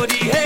소리해.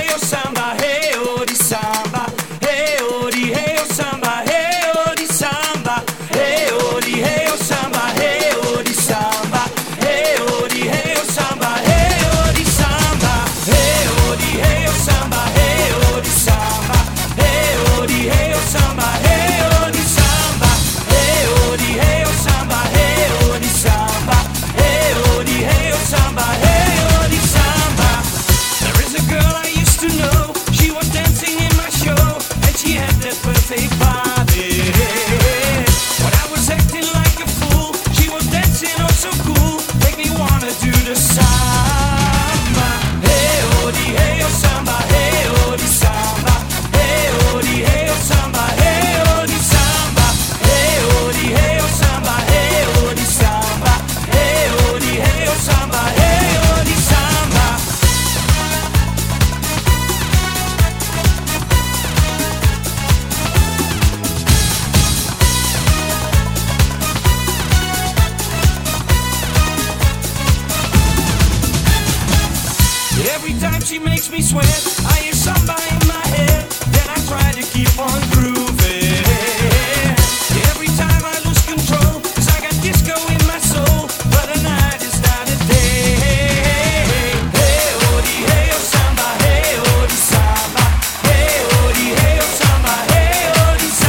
she makes me sweat. I hear somebody in my head.